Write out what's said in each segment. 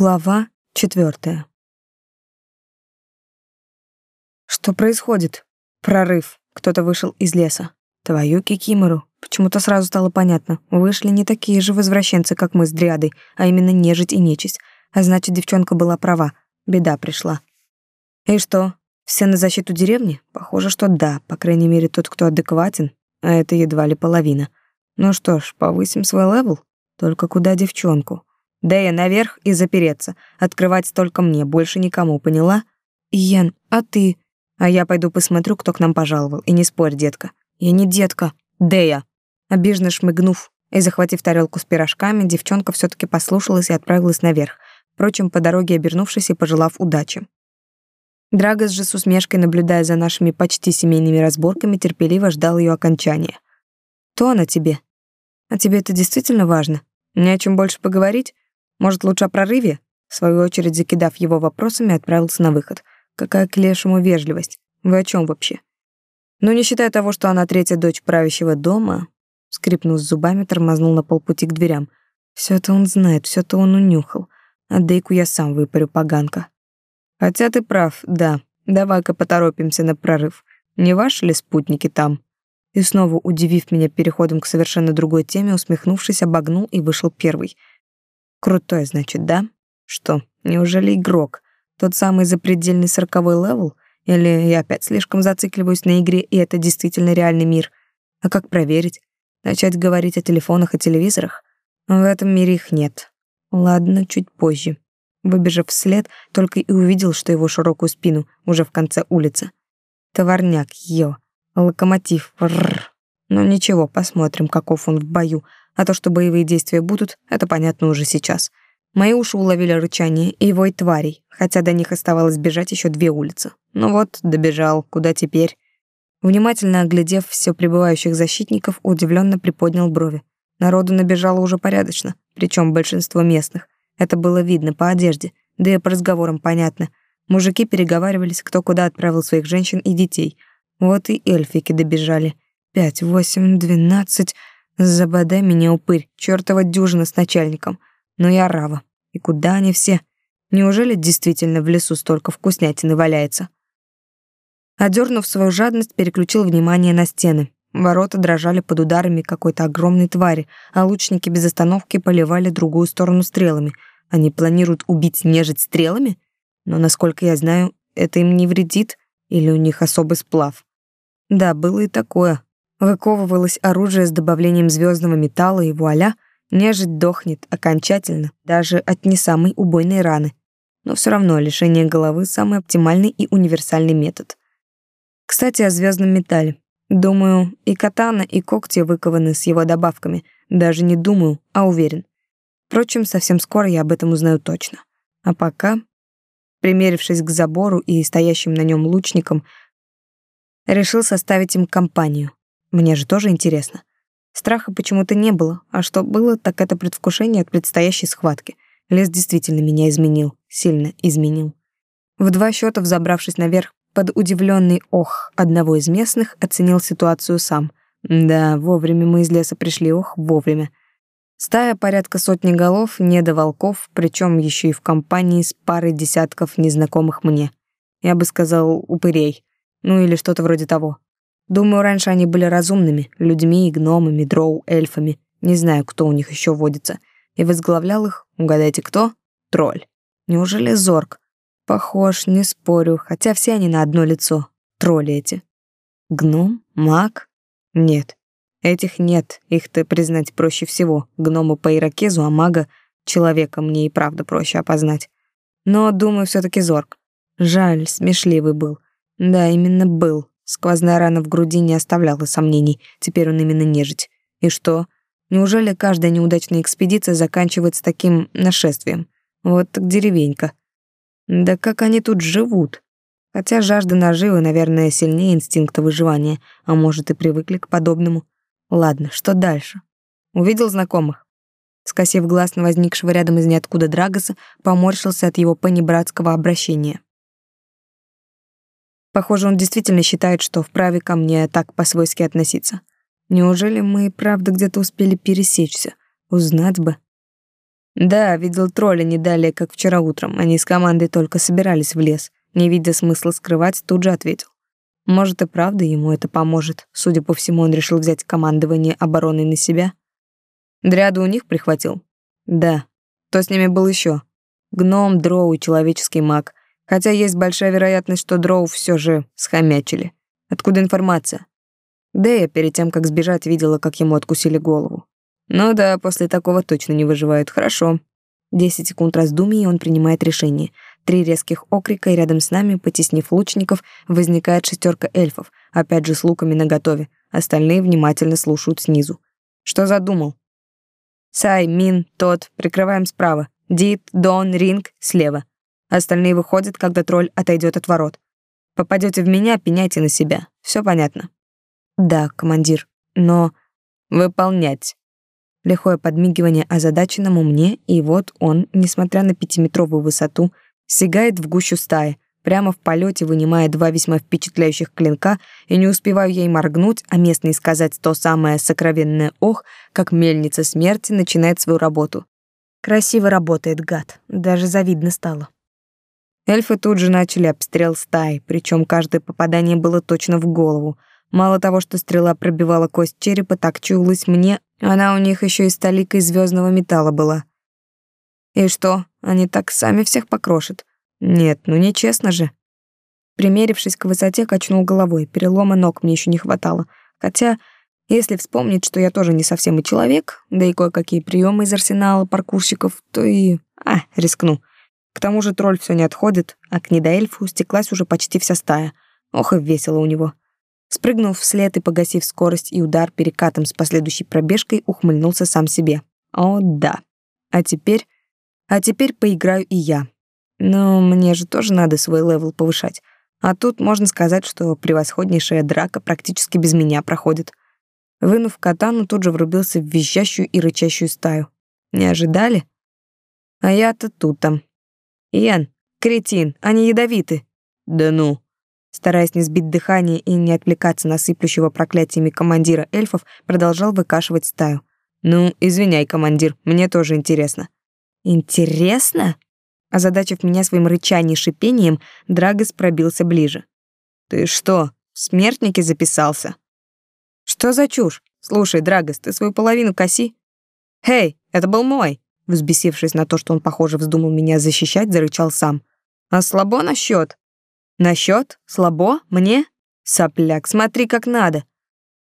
Глава четвертая. Что происходит? Прорыв. Кто-то вышел из леса. Твою кикимору. Почему-то сразу стало понятно. Вышли не такие же возвращенцы, как мы с Дриадой, а именно нежить и нечисть. А значит, девчонка была права. Беда пришла. И что? Все на защиту деревни? Похоже, что да. По крайней мере, тот, кто адекватен. А это едва ли половина. Ну что ж, повысим свой level. Только куда девчонку? Дэя наверх и запереться. Открывать только мне, больше никому, поняла? Йен, а ты? А я пойду посмотрю, кто к нам пожаловал. И не спорь, детка. Я не детка. Дэя. Обиженно шмыгнув и захватив тарелку с пирожками, девчонка все таки послушалась и отправилась наверх. Впрочем, по дороге обернувшись и пожелав удачи. Драгос же с усмешкой, наблюдая за нашими почти семейными разборками, терпеливо ждал ее окончания. «То она тебе? А тебе это действительно важно? Не о чем больше поговорить? Может, лучше о прорыве? В свою очередь, закидав его вопросами, отправился на выход. Какая к лешему вежливость? Вы о чем вообще? Ну, не считая того, что она третья дочь правящего дома, скрипнув зубами, тормознул на полпути к дверям. Все это он знает, все это он унюхал. А Дейку я сам выпарю, поганка. Хотя ты прав, да. Давай-ка поторопимся на прорыв. Не ваши ли спутники там? И снова, удивив меня переходом к совершенно другой теме, усмехнувшись, обогнул и вышел первый — Крутой, значит, да? Что, неужели игрок? Тот самый запредельный сороковой level? Или я опять слишком зацикливаюсь на игре, и это действительно реальный мир? А как проверить? Начать говорить о телефонах и телевизорах? В этом мире их нет. Ладно, чуть позже. Выбежав вслед, только и увидел, что его широкую спину уже в конце улицы. Товарняк, ё. Локомотив, рррр. Ну ничего, посмотрим, каков он в бою. А то, что боевые действия будут, это понятно уже сейчас. Мои уши уловили рычание и вой тварей, хотя до них оставалось бежать еще две улицы. Ну вот, добежал, куда теперь? Внимательно оглядев все прибывающих защитников, удивленно приподнял брови. Народу набежало уже порядочно, причем большинство местных. Это было видно по одежде, да и по разговорам понятно. Мужики переговаривались, кто куда отправил своих женщин и детей. Вот и эльфики добежали. Пять, восемь, двенадцать... Забодай меня, упырь, чертова дюжина с начальником. Но я рава. И куда они все? Неужели действительно в лесу столько вкуснятины валяется? Одернув свою жадность, переключил внимание на стены. Ворота дрожали под ударами какой-то огромной твари, а лучники без остановки поливали другую сторону стрелами. Они планируют убить нежить стрелами? Но, насколько я знаю, это им не вредит, или у них особый сплав. Да, было и такое. Выковывалось оружие с добавлением звездного металла, и вуаля, нежить дохнет окончательно, даже от не самой убойной раны. Но все равно лишение головы — самый оптимальный и универсальный метод. Кстати, о звездном металле. Думаю, и катана, и когти выкованы с его добавками. Даже не думаю, а уверен. Впрочем, совсем скоро я об этом узнаю точно. А пока, примерившись к забору и стоящим на нем лучникам, решил составить им компанию. Мне же тоже интересно. Страха почему-то не было, а что было, так это предвкушение от предстоящей схватки. Лес действительно меня изменил, сильно изменил. В два счета, взобравшись наверх, под удивленный ох одного из местных, оценил ситуацию сам. Да, вовремя мы из леса пришли, ох, вовремя. Стая порядка сотни голов, не до волков, причем еще и в компании с парой десятков незнакомых мне. Я бы сказал, упырей. Ну или что-то вроде того. Думаю, раньше они были разумными, людьми гномами, дроу, эльфами. Не знаю, кто у них еще водится. И возглавлял их, угадайте кто? Тролль. Неужели Зорг? Похож, не спорю, хотя все они на одно лицо. Тролли эти. Гном? Маг? Нет. Этих нет, их-то признать проще всего. Гномы по иракезу, а мага человека мне и правда проще опознать. Но, думаю, все таки Зорг. Жаль, смешливый был. Да, именно был. Сквозная рана в груди не оставляла сомнений, теперь он именно нежить. И что? Неужели каждая неудачная экспедиция заканчивается таким нашествием? Вот так деревенька. Да как они тут живут? Хотя жажда наживы, наверное, сильнее инстинкта выживания, а может и привыкли к подобному. Ладно, что дальше? Увидел знакомых. Скосив глаз на возникшего рядом из ниоткуда Драгоса, поморщился от его понебратского обращения. Похоже, он действительно считает, что вправе ко мне так по-свойски относиться. Неужели мы правда где-то успели пересечься? Узнать бы. Да, видел тролля не далее, как вчера утром. Они с командой только собирались в лес. Не видя смысла скрывать, тут же ответил. Может и правда ему это поможет. Судя по всему, он решил взять командование обороной на себя. Дряду у них прихватил? Да. Кто с ними был еще? Гном, дроу и человеческий маг. Хотя есть большая вероятность, что дроу все же схомячили. Откуда информация? Да я перед тем, как сбежать, видела, как ему откусили голову. Ну да, после такого точно не выживают. Хорошо. Десять секунд раздумий, и он принимает решение. Три резких окрика, и рядом с нами, потеснив лучников, возникает шестерка эльфов, опять же с луками наготове. Остальные внимательно слушают снизу. Что задумал? Сай, Мин, Тот, прикрываем справа. Дит, Дон, Ринг слева. Остальные выходят, когда тролль отойдет от ворот. Попадете в меня, пеняйте на себя. Все понятно. Да, командир. Но выполнять. Лихое подмигивание озадаченному мне, и вот он, несмотря на пятиметровую высоту, сигает в гущу стаи, прямо в полете вынимая два весьма впечатляющих клинка, и не успеваю ей моргнуть, а местный сказать то самое сокровенное «ох», как мельница смерти начинает свою работу. Красиво работает, гад, даже завидно стало. Эльфы тут же начали обстрел стаи, причем каждое попадание было точно в голову. Мало того, что стрела пробивала кость черепа, так чулась мне, она у них еще и столикой звездного металла была. И что, они так сами всех покрошат? Нет, ну нечестно же. Примерившись к высоте, качнул головой. Перелома ног мне еще не хватало. Хотя, если вспомнить, что я тоже не совсем и человек, да и кое-какие приемы из арсенала паркурщиков, то и... А, рискну. К тому же тролль все не отходит, а к недоэльфу стеклась уже почти вся стая. Ох и весело у него. Спрыгнув вслед и погасив скорость и удар перекатом с последующей пробежкой, ухмыльнулся сам себе. О, да. А теперь... А теперь поиграю и я. Но мне же тоже надо свой level повышать. А тут можно сказать, что превосходнейшая драка практически без меня проходит. Вынув катану, тут же врубился в визжащую и рычащую стаю. Не ожидали? А я-то тут там. Ян, кретин, они ядовиты. Да ну. Стараясь не сбить дыхание и не отвлекаться на сыплющего проклятиями командира эльфов, продолжал выкашивать стаю. «Ну, извиняй, командир, мне тоже интересно». «Интересно?» Озадачив меня своим рычанием и шипением, Драгос пробился ближе. «Ты что, в смертники записался?» «Что за чушь? Слушай, Драгос, ты свою половину коси». «Эй, это был мой!» Взбесившись на то, что он, похоже, вздумал меня защищать, зарычал сам. «А слабо на счет? «На счет? Слабо? Мне?» «Сопляк, смотри, как надо!»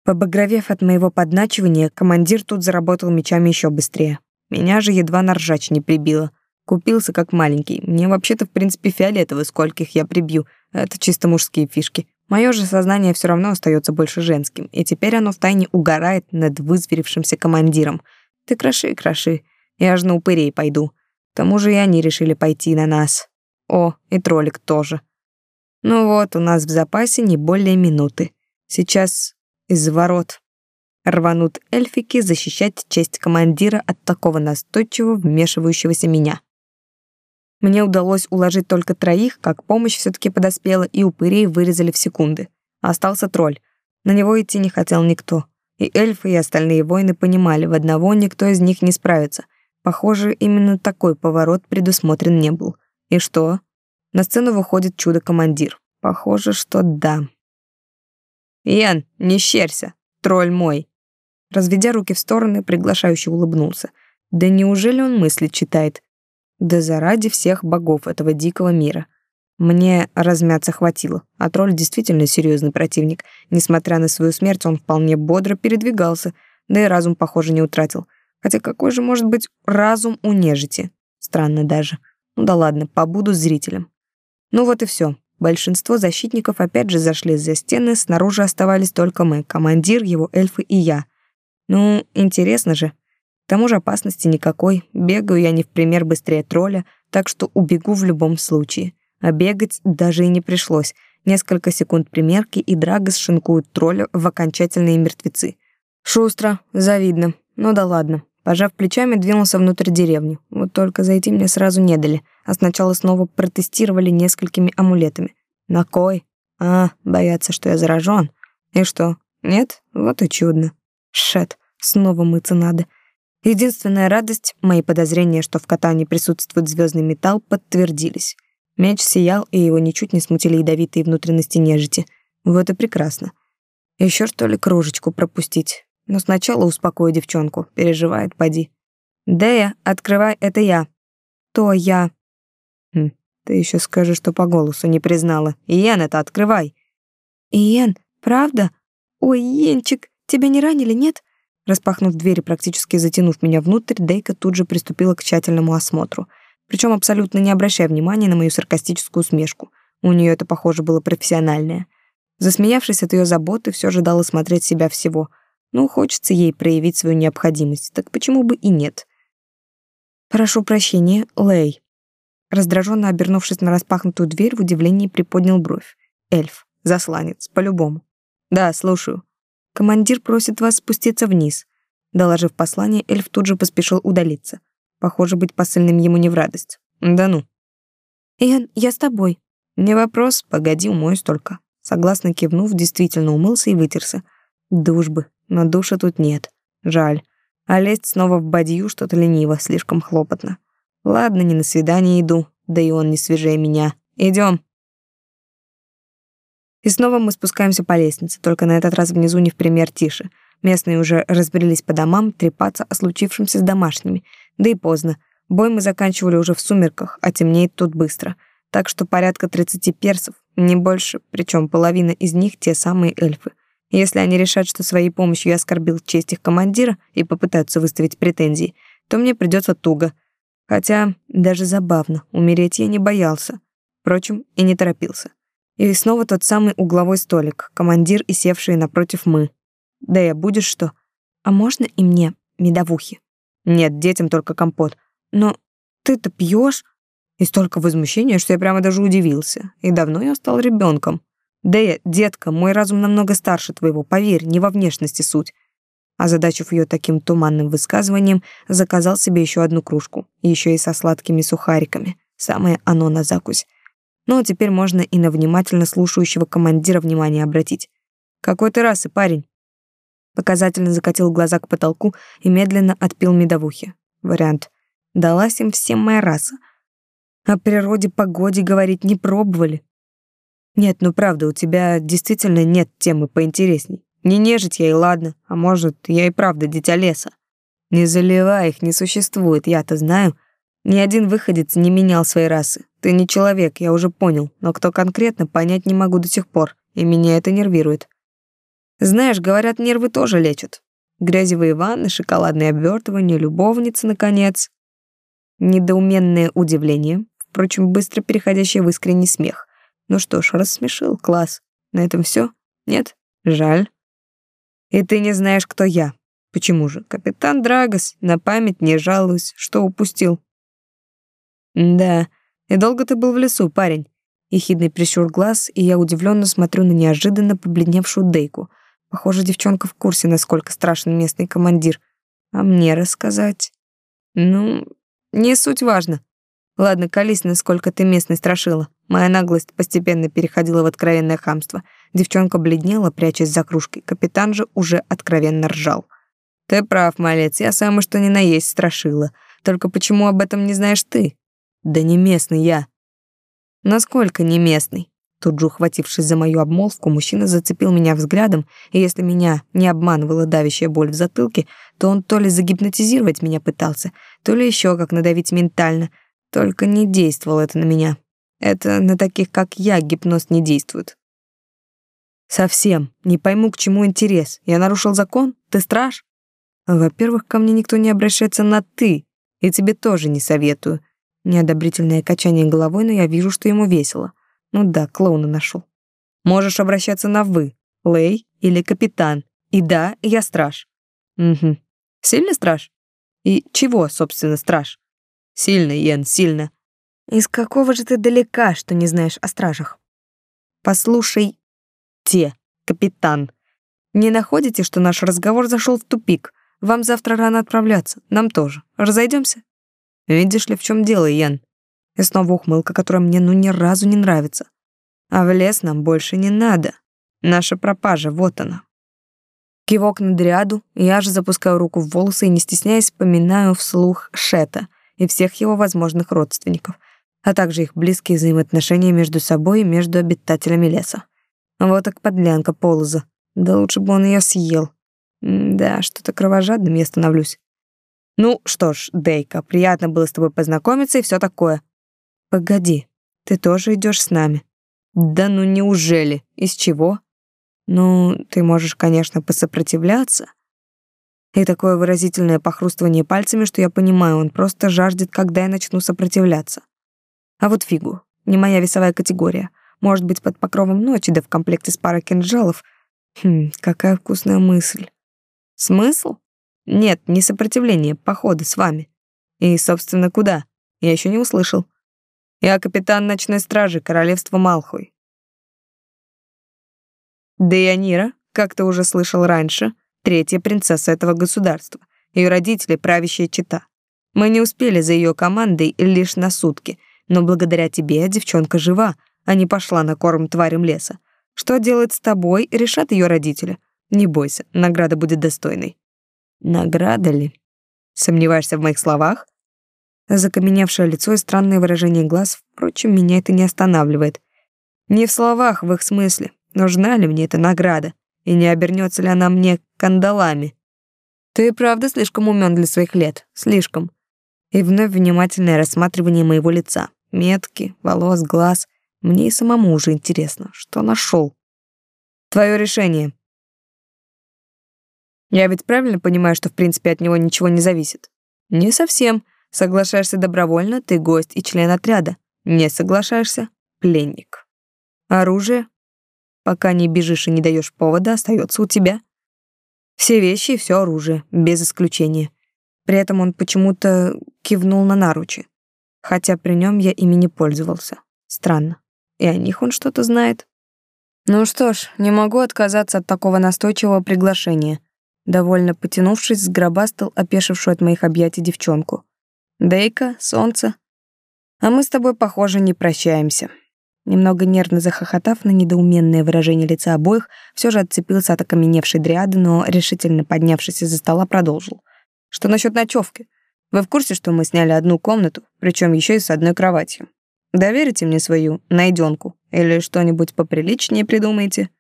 Побагровев от моего подначивания, командир тут заработал мечами еще быстрее. Меня же едва на ржач не прибило. Купился как маленький. Мне вообще-то, в принципе, фиолетово, скольких я прибью. Это чисто мужские фишки. Мое же сознание все равно остается больше женским, и теперь оно втайне угорает над вызверившимся командиром. Ты кроши, кроши. Я же на упырей пойду. К тому же и они решили пойти на нас. О, и троллик тоже. Ну вот, у нас в запасе не более минуты. Сейчас из ворот рванут эльфики защищать честь командира от такого настойчивого вмешивающегося меня. Мне удалось уложить только троих, как помощь все таки подоспела, и упырей вырезали в секунды. Остался тролль. На него идти не хотел никто. И эльфы, и остальные воины понимали, в одного никто из них не справится. Похоже, именно такой поворот предусмотрен не был. И что? На сцену выходит чудо-командир. Похоже, что да. «Ян, не щерься, тролль мой!» Разведя руки в стороны, приглашающе улыбнулся. Да неужели он мысли читает? Да заради всех богов этого дикого мира. Мне размяться хватило, а тролль действительно серьезный противник. Несмотря на свою смерть, он вполне бодро передвигался, да и разум, похоже, не утратил. Хотя какой же может быть разум у нежити? Странно даже. Ну да ладно, побуду зрителем. Ну вот и все. Большинство защитников опять же зашли за стены, снаружи оставались только мы, командир, его эльфы и я. Ну, интересно же тому же опасности никакой, бегаю я не в пример быстрее тролля, так что убегу в любом случае. А бегать даже и не пришлось. Несколько секунд примерки, и Драгос шинкует тролля в окончательные мертвецы. Шустро, завидно. Ну да ладно. Пожав плечами, двинулся внутрь деревни. Вот только зайти мне сразу не дали, а сначала снова протестировали несколькими амулетами. На кой? А, боятся, что я заражен. И что? Нет? Вот и чудно. Шет, снова мыться надо. Единственная радость, мои подозрения, что в катании присутствует звездный металл, подтвердились. Мяч сиял, и его ничуть не смутили ядовитые внутренности нежити. Вот и прекрасно. Еще что ли кружечку пропустить? Но сначала успокою девчонку, переживает, поди. Дея, открывай, это я. То я. Хм, ты еще скажешь, что по голосу не признала. Иен, это открывай. Иен, правда? Ой, Иенчик, тебя не ранили, нет? Распахнув дверь и практически затянув меня внутрь, Дейка тут же приступила к тщательному осмотру. Причем абсолютно не обращая внимания на мою саркастическую усмешку. У нее это, похоже, было профессиональное. Засмеявшись от ее заботы, все же дала смотреть себя всего. Ну, хочется ей проявить свою необходимость, так почему бы и нет? «Прошу прощения, Лэй». Раздраженно обернувшись на распахнутую дверь, в удивлении приподнял бровь. «Эльф, засланец, по-любому». «Да, слушаю». «Командир просит вас спуститься вниз». Доложив послание, эльф тут же поспешил удалиться. Похоже, быть посыльным ему не в радость. «Да ну». «Эн, я с тобой». «Не вопрос, погоди, умоюсь только». Согласно кивнув, действительно умылся и вытерся. Душ бы, но душа тут нет. Жаль. А лезть снова в бадью что-то лениво, слишком хлопотно. Ладно, не на свидание иду, да и он не свежее меня. Идем. И снова мы спускаемся по лестнице, только на этот раз внизу не в пример тише. Местные уже разбрелись по домам трепаться о случившемся с домашними. Да и поздно. Бой мы заканчивали уже в сумерках, а темнеет тут быстро. Так что порядка 30 персов, не больше, причем половина из них те самые эльфы. Если они решат, что своей помощью я оскорбил честь их командира и попытаются выставить претензии, то мне придется туго. Хотя даже забавно, умереть я не боялся. Впрочем, и не торопился. И снова тот самый угловой столик, командир и севшие напротив мы. Да я будешь что? А можно и мне медовухи? Нет, детям только компот. Но ты-то пьешь? И столько возмущения, что я прямо даже удивился. И давно я стал ребенком. Дэя, детка, мой разум намного старше твоего, поверь, не во внешности суть. Озадачив ее таким туманным высказыванием, заказал себе еще одну кружку, еще и со сладкими сухариками. Самое оно на закусь. Ну, а теперь можно и на внимательно слушающего командира внимание обратить. «Какой ты расы, парень?» Показательно закатил глаза к потолку и медленно отпил медовухи. Вариант. Далась им всем моя раса. О природе, погоде говорить не пробовали. Нет, ну правда, у тебя действительно нет темы поинтересней. Не нежить я и ладно, а может, я и правда дитя леса. Не заливай их, не существует, я-то знаю. Ни один выходец не менял своей расы. Ты не человек, я уже понял, но кто конкретно, понять не могу до сих пор, и меня это нервирует. Знаешь, говорят, нервы тоже лечат. Грязевые ванны, шоколадные обвертывания, любовницы, наконец. Недоуменное удивление, впрочем, быстро переходящее в искренний смех. Ну что ж, рассмешил, класс. На этом все? Нет? Жаль. И ты не знаешь, кто я. Почему же? Капитан Драгос, на память не жалуюсь, что упустил. Да, и долго ты был в лесу, парень? Ехидный прищур глаз, и я удивленно смотрю на неожиданно побледневшую Дейку. Похоже, девчонка в курсе, насколько страшен местный командир. А мне рассказать? Ну, не суть важно. Ладно, колись, насколько ты местный страшила. Моя наглость постепенно переходила в откровенное хамство. Девчонка бледнела, прячась за кружкой. Капитан же уже откровенно ржал. Ты прав, малец, я самый что ни на есть страшила. Только почему об этом не знаешь ты? Да не местный я. Насколько не местный? Тут же ухватившись за мою обмолвку, мужчина зацепил меня взглядом, и если меня не обманывала давящая боль в затылке, то он то ли загипнотизировать меня пытался, то ли еще как надавить ментально, только не действовало это на меня. Это на таких, как я, гипноз не действует. Совсем. Не пойму, к чему интерес. Я нарушил закон? Ты страж? Во-первых, ко мне никто не обращается на «ты», и тебе тоже не советую. Неодобрительное качание головой, но я вижу, что ему весело. Ну да, клоуна нашел. Можешь обращаться на «вы», Лей или капитан. И да, я страж. Угу. Сильный страж? И чего, собственно, страж? Сильно, Йен, сильно. Из какого же ты далека, что не знаешь о стражах? Послушай, те, капитан. Не находите, что наш разговор зашел в тупик? Вам завтра рано отправляться, нам тоже. Разойдемся? Видишь ли, в чем дело, Ян? И снова ухмылка, которая мне ну ни разу не нравится. А в лес нам больше не надо. Наша пропажа, вот она. Кивок на дриаду, я же запускаю руку в волосы и, не стесняясь, поминаю вслух Шета и всех его возможных родственников, а также их близкие взаимоотношения между собой и между обитателями леса. Вот так подлянка полоза. Да лучше бы он ее съел. Да, что-то кровожадным я становлюсь. Ну что ж, Дейка, приятно было с тобой познакомиться и все такое. Погоди, ты тоже идешь с нами? Да ну неужели? Из чего? Ну, ты можешь, конечно, посопротивляться. И такое выразительное похрустывание пальцами, что я понимаю, он просто жаждет, когда я начну сопротивляться. А вот фигу, не моя весовая категория. Может быть, под покровом ночи, да в комплекте с парой кинжалов. Хм, какая вкусная мысль. Смысл? Нет, не сопротивление, походы с вами. И, собственно, куда? Я еще не услышал. Я капитан ночной стражи королевства Малхуй. Деянира, как ты уже слышал раньше, третья принцесса этого государства. Ее родители — правящая чета. Мы не успели за ее командой лишь на сутки, но благодаря тебе девчонка жива, а не пошла на корм тварям леса. Что делать с тобой, решат ее родители. Не бойся, награда будет достойной. Награда ли? Сомневаешься в моих словах? Закаменевшее лицо и странное выражение глаз, впрочем, меня это не останавливает. Не в словах, в их смысле. Нужна ли мне эта награда? И не обернется ли она мне кандалами? Ты правда слишком умен для своих лет. Слишком. И вновь внимательное рассматривание моего лица. Метки, волос, глаз. Мне и самому уже интересно, что нашел. Твое решение. Я ведь правильно понимаю, что в принципе от него ничего не зависит? Не совсем. Соглашаешься добровольно, ты гость и член отряда. Не соглашаешься — пленник. Оружие Пока не бежишь и не даешь повода, остается у тебя. Все вещи и все оружие, без исключения. При этом он почему-то кивнул на наручи. Хотя при нем я ими не пользовался. Странно. И о них он что-то знает. Ну что ж, не могу отказаться от такого настойчивого приглашения. Довольно потянувшись, сгробастал опешившую от моих объятий девчонку. Дейка, солнце. А мы с тобой, похоже, не прощаемся. Немного нервно захохотав на недоуменное выражение лица обоих, все же отцепился от окаменевшей дриады, но, решительно поднявшись из-за стола, продолжил. «Что насчет ночевки? Вы в курсе, что мы сняли одну комнату, причем еще и с одной кроватью? Доверите мне свою найденку или что-нибудь поприличнее придумаете?»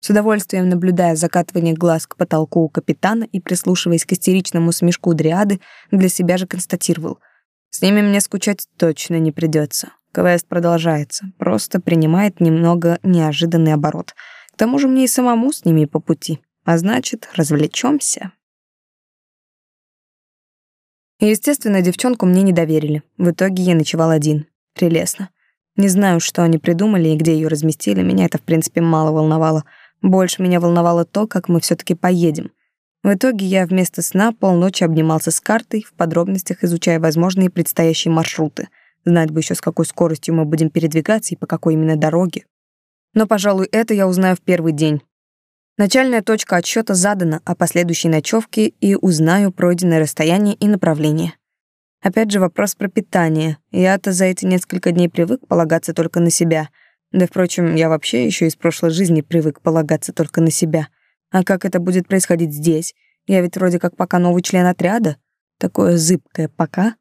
С удовольствием наблюдая закатывание глаз к потолку у капитана и прислушиваясь к истеричному смешку дриады, для себя же констатировал. «С ними мне скучать точно не придется. Квест продолжается, просто принимает немного неожиданный оборот. К тому же мне и самому с ними по пути. А значит, развлечемся. Естественно, девчонку мне не доверили. В итоге я ночевал один. Прелестно. Не знаю, что они придумали и где ее разместили, меня это, в принципе, мало волновало. Больше меня волновало то, как мы все таки поедем. В итоге я вместо сна полночи обнимался с картой, в подробностях изучая возможные предстоящие маршруты — Знать бы еще, с какой скоростью мы будем передвигаться и по какой именно дороге. Но, пожалуй, это я узнаю в первый день. Начальная точка отсчета задана, а последующей ночевке и узнаю пройденное расстояние и направление. Опять же вопрос про питание. Я-то за эти несколько дней привык полагаться только на себя. Да, впрочем, я вообще еще из прошлой жизни привык полагаться только на себя. А как это будет происходить здесь? Я ведь вроде как пока новый член отряда. Такое зыбкое «пока».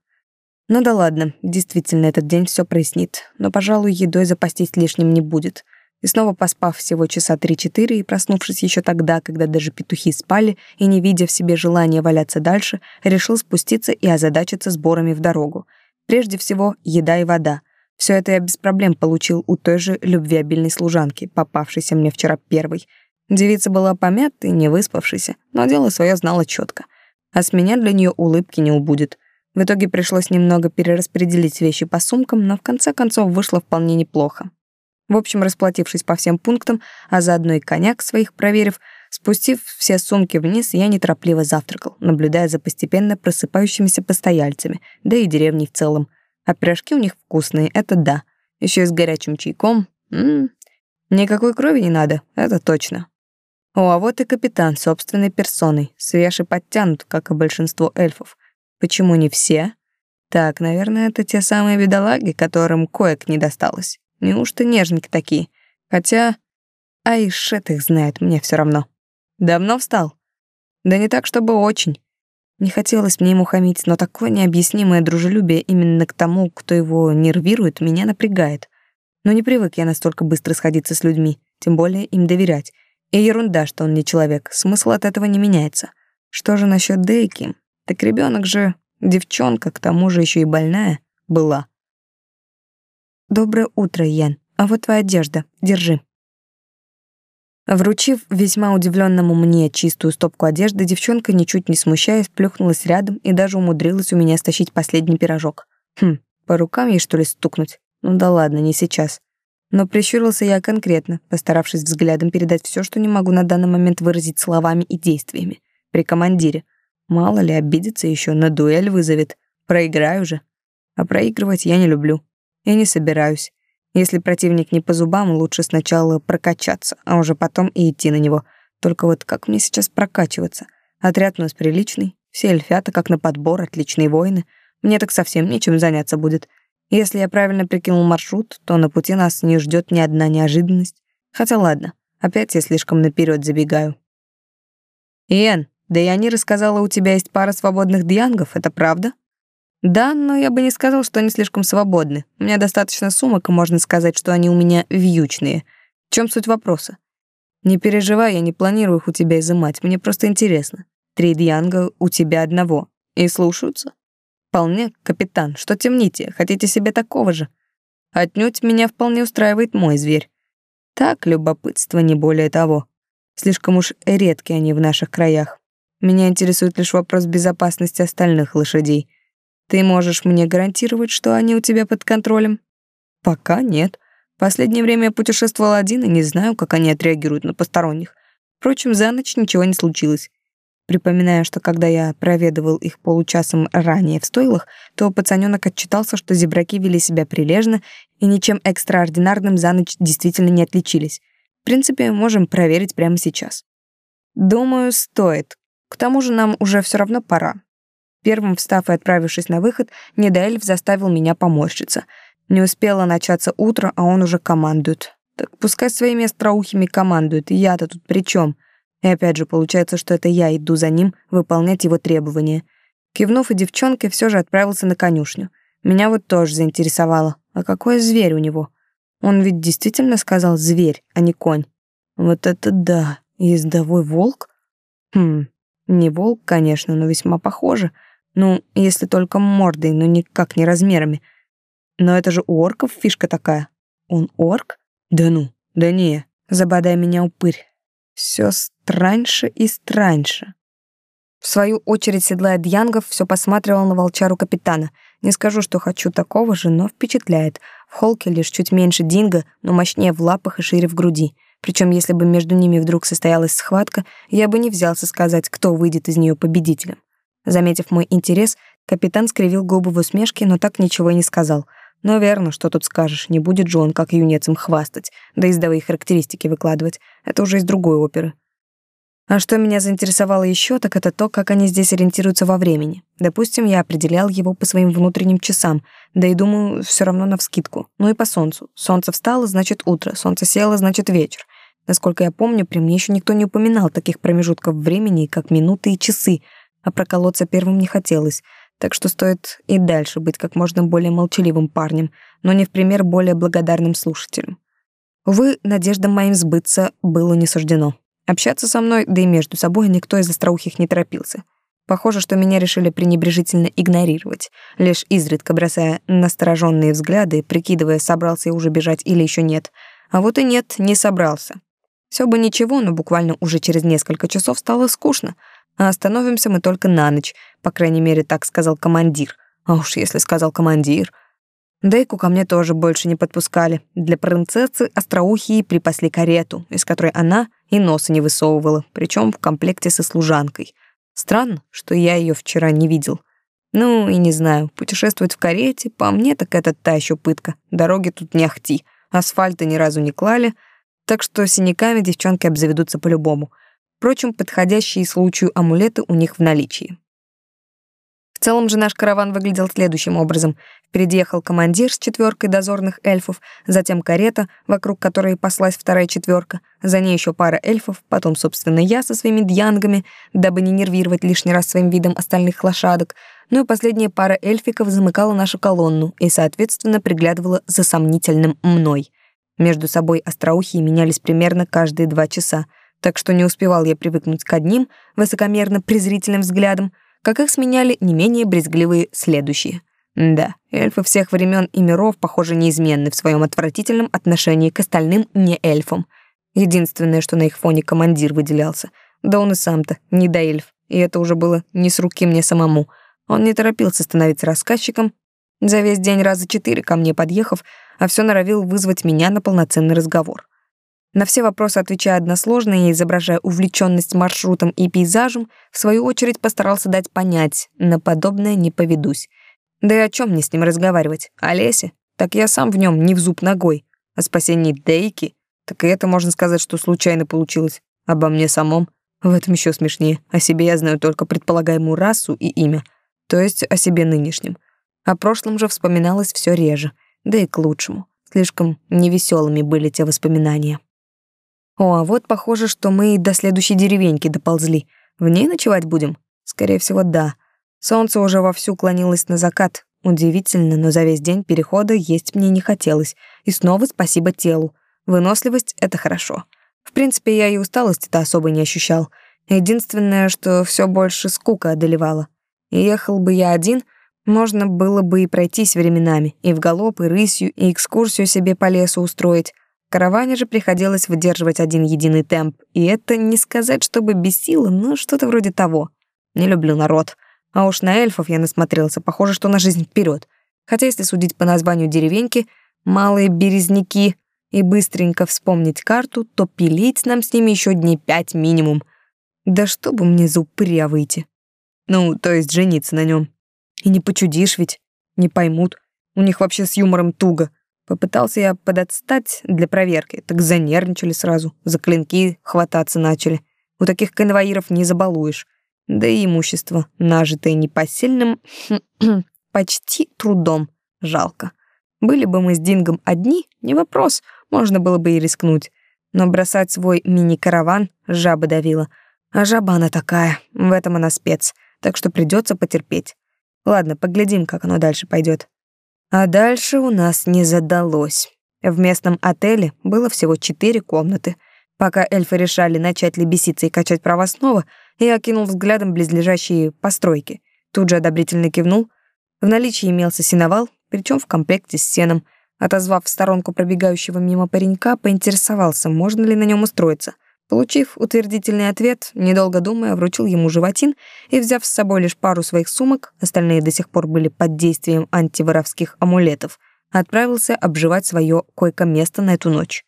Ну да ладно, действительно, этот день все прояснит. Но, пожалуй, едой запастись лишним не будет. И снова поспав всего часа три-четыре и проснувшись еще тогда, когда даже петухи спали, и не видя в себе желания валяться дальше, решил спуститься и озадачиться сборами в дорогу. Прежде всего, еда и вода. Все это я без проблем получил у той же любвеобильной служанки, попавшейся мне вчера первой. Девица была помятой, не выспавшейся, но дело свое знала четко. А с меня для нее улыбки не убудет — в итоге пришлось немного перераспределить вещи по сумкам, но в конце концов вышло вполне неплохо. В общем, расплатившись по всем пунктам, а заодно и коньяк своих проверив, спустив все сумки вниз, я неторопливо завтракал, наблюдая за постепенно просыпающимися постояльцами, да и деревней в целом. А пирожки у них вкусные, это да. Еще и с горячим чайком. М -м -м. Никакой крови не надо, это точно. О, а вот и капитан собственной персоной, свеж и подтянут, как и большинство эльфов. Почему не все? Так, наверное, это те самые бедолаги, которым коек не досталось. Неужто нежники такие? Хотя... А и шет их знает, мне все равно. Давно встал? Да не так, чтобы очень. Не хотелось мне ему хамить, но такое необъяснимое дружелюбие именно к тому, кто его нервирует, меня напрягает. Но не привык я настолько быстро сходиться с людьми, тем более им доверять. И ерунда, что он не человек, смысл от этого не меняется. Что же насчет Дейки? Так ребенок же, девчонка, к тому же еще и больная, была. «Доброе утро, Ян. А вот твоя одежда. Держи». Вручив весьма удивленному мне чистую стопку одежды, девчонка, ничуть не смущаясь, плюхнулась рядом и даже умудрилась у меня стащить последний пирожок. Хм, по рукам ей что ли стукнуть? Ну да ладно, не сейчас. Но прищурился я конкретно, постаравшись взглядом передать все, что не могу на данный момент выразить словами и действиями. При командире. Мало ли, обидится еще, на дуэль вызовет. Проиграю же. А проигрывать я не люблю. И не собираюсь. Если противник не по зубам, лучше сначала прокачаться, а уже потом и идти на него. Только вот как мне сейчас прокачиваться? Отряд у нас приличный, все эльфята как на подбор, отличные воины. Мне так совсем нечем заняться будет. Если я правильно прикинул маршрут, то на пути нас не ждет ни одна неожиданность. Хотя ладно, опять я слишком наперед забегаю. Иэн, да я не рассказала, у тебя есть пара свободных дьянгов, это правда? Да, но я бы не сказал, что они слишком свободны. У меня достаточно сумок, и можно сказать, что они у меня вьючные. В чем суть вопроса? Не переживай, я не планирую их у тебя изымать, мне просто интересно. Три дьянга у тебя одного. И слушаются? Вполне, капитан, что темните, хотите себе такого же? Отнюдь меня вполне устраивает мой зверь. Так, любопытство, не более того. Слишком уж редки они в наших краях. Меня интересует лишь вопрос безопасности остальных лошадей — ты можешь мне гарантировать, что они у тебя под контролем? Пока нет. Последнее время я путешествовал один и не знаю, как они отреагируют на посторонних. Впрочем, за ночь ничего не случилось. Припоминаю, что когда я проведывал их получасом ранее в стойлах, то пацанёнок отчитался, что зебраки вели себя прилежно и ничем экстраординарным за ночь действительно не отличились. В принципе, можем проверить прямо сейчас. Думаю, стоит. К тому же нам уже все равно пора. Первым встав и отправившись на выход, Недаэльф заставил меня поморщиться. Не успело начаться утро, а он уже командует. Так пускай своими остроухими командует, я-то тут при чем? И опять же, получается, что это я иду за ним выполнять его требования. Кивнув и девчонке, все же отправился на конюшню. Меня вот тоже заинтересовало. А какой зверь у него? Он ведь действительно сказал «зверь», а не «конь». Вот это да! Ездовой волк? Хм, не волк, конечно, но весьма похоже — ну, если только мордой, но никак не размерами. Но это же у орков фишка такая. Он орк? Да ну, да не, забодай меня упырь. Все страньше и страньше. В свою очередь, седлая Дьянгов, все посматривал на волчару капитана. Не скажу, что хочу такого же, но впечатляет. В холке лишь чуть меньше динго, но мощнее в лапах и шире в груди. Причем, если бы между ними вдруг состоялась схватка, я бы не взялся сказать, кто выйдет из нее победителем. Заметив мой интерес, капитан скривил губы в усмешке, но так ничего и не сказал. Но верно, что тут скажешь, не будет же он как юнец им хвастать, да и издовые характеристики выкладывать. Это уже из другой оперы. А что меня заинтересовало еще, так это то, как они здесь ориентируются во времени. Допустим, я определял его по своим внутренним часам, да и думаю, все равно навскидку. Ну и по солнцу. Солнце встало, значит утро, солнце село, значит вечер. Насколько я помню, при мне еще никто не упоминал таких промежутков времени, как минуты и часы — а проколоться первым не хотелось, так что стоит и дальше быть как можно более молчаливым парнем, но не в пример более благодарным слушателем. Увы, надеждам моим сбыться было не суждено. Общаться со мной, да и между собой никто из остроухих не торопился. Похоже, что меня решили пренебрежительно игнорировать, лишь изредка бросая настороженные взгляды, прикидывая, собрался я уже бежать или еще нет. А вот и нет, не собрался. Все бы ничего, но буквально уже через несколько часов стало скучно — а остановимся мы только на ночь, по крайней мере, так сказал командир. А уж если сказал командир... Дейку ко мне тоже больше не подпускали. Для принцессы остроухие припасли карету, из которой она и носа не высовывала, причем в комплекте со служанкой. Странно, что я ее вчера не видел. Ну и не знаю, путешествовать в карете, по мне так это та еще пытка. Дороги тут не ахти, асфальта ни разу не клали, так что синяками девчонки обзаведутся по-любому — Впрочем, подходящие случаю амулеты у них в наличии. В целом же наш караван выглядел следующим образом. Впереди ехал командир с четверкой дозорных эльфов, затем карета, вокруг которой паслась вторая четверка, за ней еще пара эльфов, потом, собственно, я со своими дьянгами, дабы не нервировать лишний раз своим видом остальных лошадок, ну и последняя пара эльфиков замыкала нашу колонну и, соответственно, приглядывала за сомнительным мной. Между собой остроухие менялись примерно каждые два часа, так что не успевал я привыкнуть к одним высокомерно-презрительным взглядам, как их сменяли не менее брезгливые следующие. Да, эльфы всех времен и миров, похоже, неизменны в своем отвратительном отношении к остальным не-эльфам. Единственное, что на их фоне командир выделялся. Да он и сам-то не до эльф, и это уже было не с руки мне самому. Он не торопился становиться рассказчиком, за весь день раза четыре ко мне подъехав, а все норовил вызвать меня на полноценный разговор. На все вопросы отвечая односложно и изображая увлеченность маршрутом и пейзажем, в свою очередь постарался дать понять, на подобное не поведусь. Да и о чем мне с ним разговаривать? О лесе? Так я сам в нем не в зуб ногой. О спасении Дейки? Так и это можно сказать, что случайно получилось. Обо мне самом? В этом еще смешнее. О себе я знаю только предполагаемую расу и имя. То есть о себе нынешнем. О прошлом же вспоминалось все реже. Да и к лучшему. Слишком невеселыми были те воспоминания. О, а вот похоже, что мы до следующей деревеньки доползли. В ней ночевать будем? Скорее всего, да. Солнце уже вовсю клонилось на закат. Удивительно, но за весь день перехода есть мне не хотелось. И снова спасибо телу. Выносливость — это хорошо. В принципе, я и усталости-то особо не ощущал. Единственное, что все больше скука одолевала. ехал бы я один, можно было бы и пройтись временами, и в галоп, и рысью, и экскурсию себе по лесу устроить караване же приходилось выдерживать один единый темп, и это не сказать, чтобы бесило, но что-то вроде того. Не люблю народ. А уж на эльфов я насмотрелся, похоже, что на жизнь вперед. Хотя, если судить по названию деревеньки, малые березняки, и быстренько вспомнить карту, то пилить нам с ними еще дней пять минимум. Да чтобы мне за упыря выйти. Ну, то есть жениться на нем. И не почудишь ведь, не поймут. У них вообще с юмором туго. Попытался я подотстать для проверки, так занервничали сразу, за клинки хвататься начали. У таких конвоиров не забалуешь. Да и имущество, нажитое непосильным, почти трудом, жалко. Были бы мы с Дингом одни, не вопрос, можно было бы и рискнуть. Но бросать свой мини-караван жаба давила. А жаба она такая, в этом она спец, так что придется потерпеть. Ладно, поглядим, как оно дальше пойдет. А дальше у нас не задалось. В местном отеле было всего четыре комнаты. Пока эльфы решали, начать ли беситься и качать права снова, я окинул взглядом близлежащие постройки. Тут же одобрительно кивнул. В наличии имелся сеновал, причем в комплекте с сеном. Отозвав в сторонку пробегающего мимо паренька, поинтересовался, можно ли на нем устроиться — Получив утвердительный ответ, недолго думая, вручил ему животин и, взяв с собой лишь пару своих сумок, остальные до сих пор были под действием антиворовских амулетов, отправился обживать свое койко-место на эту ночь.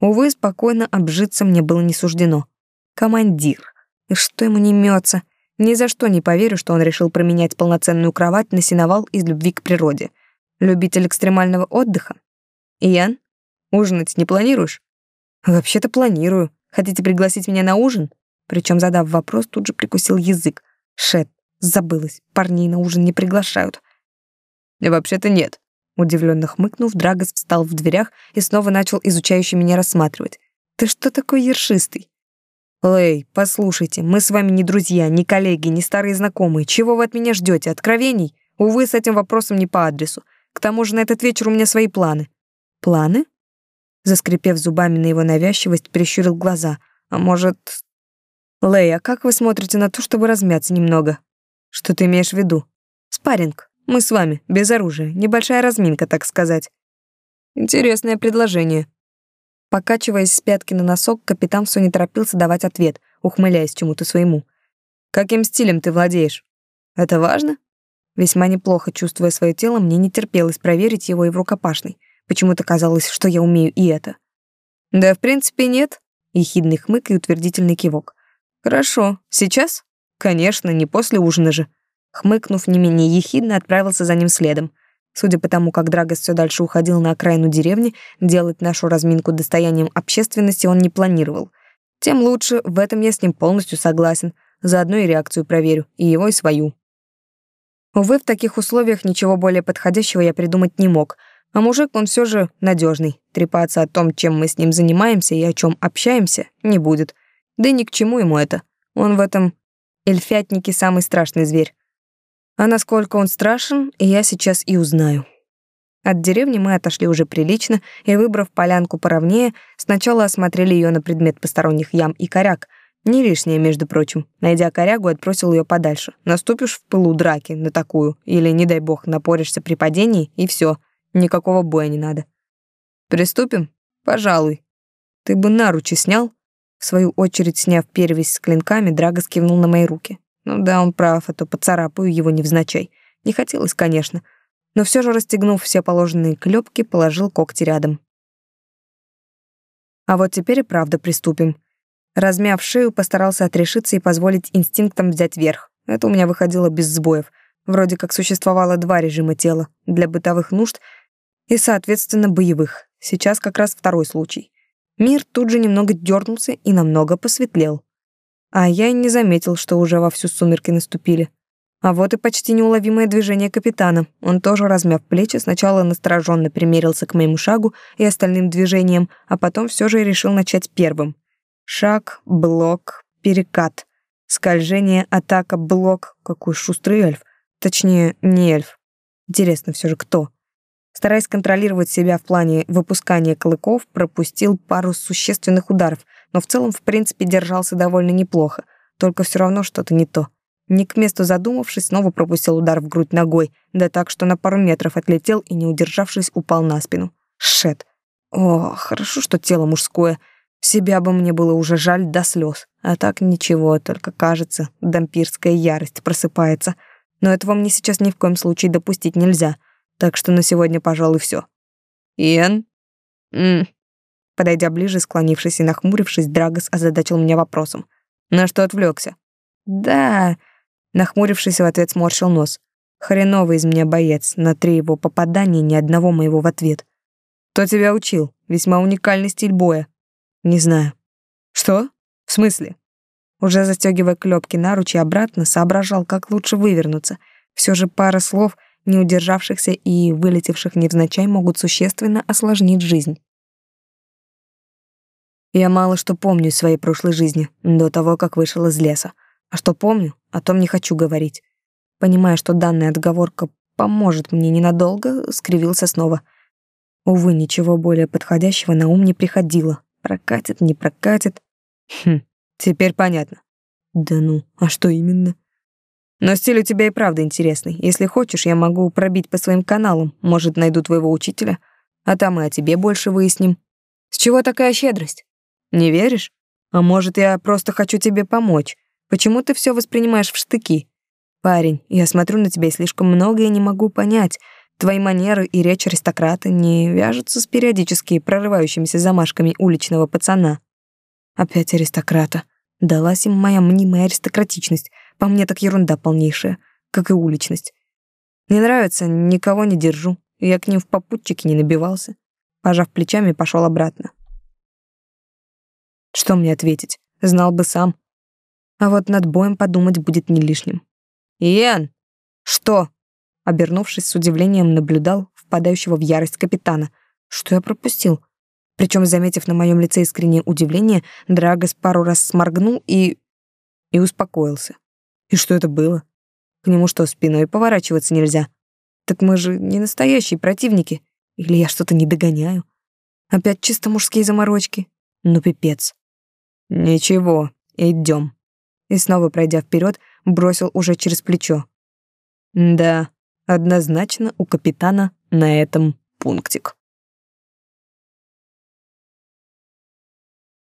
Увы, спокойно обжиться мне было не суждено. Командир. И что ему не мется? Ни за что не поверю, что он решил променять полноценную кровать на сеновал из любви к природе. Любитель экстремального отдыха? Ян, ужинать не планируешь? Вообще-то планирую. Хотите пригласить меня на ужин?» Причем, задав вопрос, тут же прикусил язык. «Шет, забылась, парней на ужин не приглашают». «Вообще-то нет». Удивленно хмыкнув, Драгос встал в дверях и снова начал изучающе меня рассматривать. «Ты что такой ершистый?» «Лэй, послушайте, мы с вами не друзья, не коллеги, не старые знакомые. Чего вы от меня ждете? Откровений? Увы, с этим вопросом не по адресу. К тому же на этот вечер у меня свои планы». «Планы?» Заскрипев зубами на его навязчивость, прищурил глаза. «А может...» «Лэй, как вы смотрите на то, чтобы размяться немного?» «Что ты имеешь в виду?» «Спарринг. Мы с вами, без оружия. Небольшая разминка, так сказать». «Интересное предложение». Покачиваясь с пятки на носок, капитан все не торопился давать ответ, ухмыляясь чему-то своему. «Каким стилем ты владеешь?» «Это важно?» Весьма неплохо чувствуя свое тело, мне не терпелось проверить его и в рукопашной. Почему-то казалось, что я умею и это. Да, в принципе, нет. Ехидный хмык и утвердительный кивок. Хорошо. Сейчас? Конечно, не после ужина же. Хмыкнув не менее ехидно, отправился за ним следом. Судя по тому, как Драгос все дальше уходил на окраину деревни, делать нашу разминку достоянием общественности он не планировал. Тем лучше, в этом я с ним полностью согласен. Заодно и реакцию проверю, и его, и свою. Увы, в таких условиях ничего более подходящего я придумать не мог, а мужик он все же надежный. Трепаться о том, чем мы с ним занимаемся и о чем общаемся, не будет. Да ни к чему ему это. Он в этом эльфятнике самый страшный зверь. А насколько он страшен, я сейчас и узнаю. От деревни мы отошли уже прилично и, выбрав полянку поровнее, сначала осмотрели ее на предмет посторонних ям и коряк. Не лишнее, между прочим. Найдя корягу, отбросил ее подальше. Наступишь в пылу драки на такую, или, не дай бог, напоришься при падении, и все. Никакого боя не надо. Приступим? Пожалуй. Ты бы наручи снял? В свою очередь, сняв перевязь с клинками, Драгос кивнул на мои руки. Ну да, он прав, а то поцарапаю его невзначай. Не хотелось, конечно, но все же, расстегнув все положенные клепки, положил когти рядом. А вот теперь и правда приступим. Размяв шею, постарался отрешиться и позволить инстинктам взять верх. Это у меня выходило без сбоев. Вроде как существовало два режима тела — для бытовых нужд и, соответственно, боевых. Сейчас как раз второй случай. Мир тут же немного дернулся и намного посветлел. А я и не заметил, что уже вовсю сумерки наступили. А вот и почти неуловимое движение капитана. Он тоже, размяв плечи, сначала настороженно примерился к моему шагу и остальным движениям, а потом все же решил начать первым. Шаг, блок, перекат. Скольжение, атака, блок. Какой шустрый эльф. Точнее, не эльф. Интересно все же, кто? Стараясь контролировать себя в плане выпускания клыков, пропустил пару существенных ударов, но в целом, в принципе, держался довольно неплохо. Только все равно что-то не то. Не к месту задумавшись, снова пропустил удар в грудь ногой, да так, что на пару метров отлетел и, не удержавшись, упал на спину. Шет. О, хорошо, что тело мужское. Себя бы мне было уже жаль до слез. А так ничего, только кажется, дампирская ярость просыпается. Но этого мне сейчас ни в коем случае допустить нельзя. Так что на сегодня, пожалуй, все. Иэн? М. Подойдя ближе, склонившись и нахмурившись, Драгос озадачил меня вопросом. На что отвлекся? Да, нахмурившись в ответ сморщил нос. Хреновый из меня боец, на три его попадания ни одного моего в ответ. Кто тебя учил? Весьма уникальный стиль боя. Не знаю. Что? В смысле? Уже застегивая клепки наручи обратно, соображал, как лучше вывернуться. Все же пара слов не удержавшихся и вылетевших невзначай могут существенно осложнить жизнь. Я мало что помню из своей прошлой жизни, до того, как вышел из леса. А что помню, о том не хочу говорить. Понимая, что данная отговорка поможет мне ненадолго, скривился снова. Увы, ничего более подходящего на ум не приходило. Прокатит, не прокатит. Хм, теперь понятно. Да ну, а что именно? Но стиль у тебя и правда интересный. Если хочешь, я могу пробить по своим каналам. Может, найду твоего учителя. А там и о тебе больше выясним. С чего такая щедрость? Не веришь? А может, я просто хочу тебе помочь? Почему ты все воспринимаешь в штыки? Парень, я смотрю на тебя и слишком многое не могу понять. Твои манеры и речь аристократа не вяжутся с периодически прорывающимися замашками уличного пацана. Опять аристократа. Далась им моя мнимая аристократичность — по мне так ерунда полнейшая, как и уличность. Не нравится, никого не держу. Я к ним в попутчике не набивался. Пожав плечами, пошел обратно. Что мне ответить? Знал бы сам. А вот над боем подумать будет не лишним. «Иэн!» «Что?» Обернувшись с удивлением, наблюдал впадающего в ярость капитана. Что я пропустил? Причем, заметив на моем лице искреннее удивление, Драгос пару раз сморгнул и... и успокоился. И что это было? К нему что, спиной поворачиваться нельзя? Так мы же не настоящие противники. Или я что-то не догоняю? Опять чисто мужские заморочки? Ну, пипец. Ничего, идем. И снова, пройдя вперед, бросил уже через плечо. Да, однозначно у капитана на этом пунктик.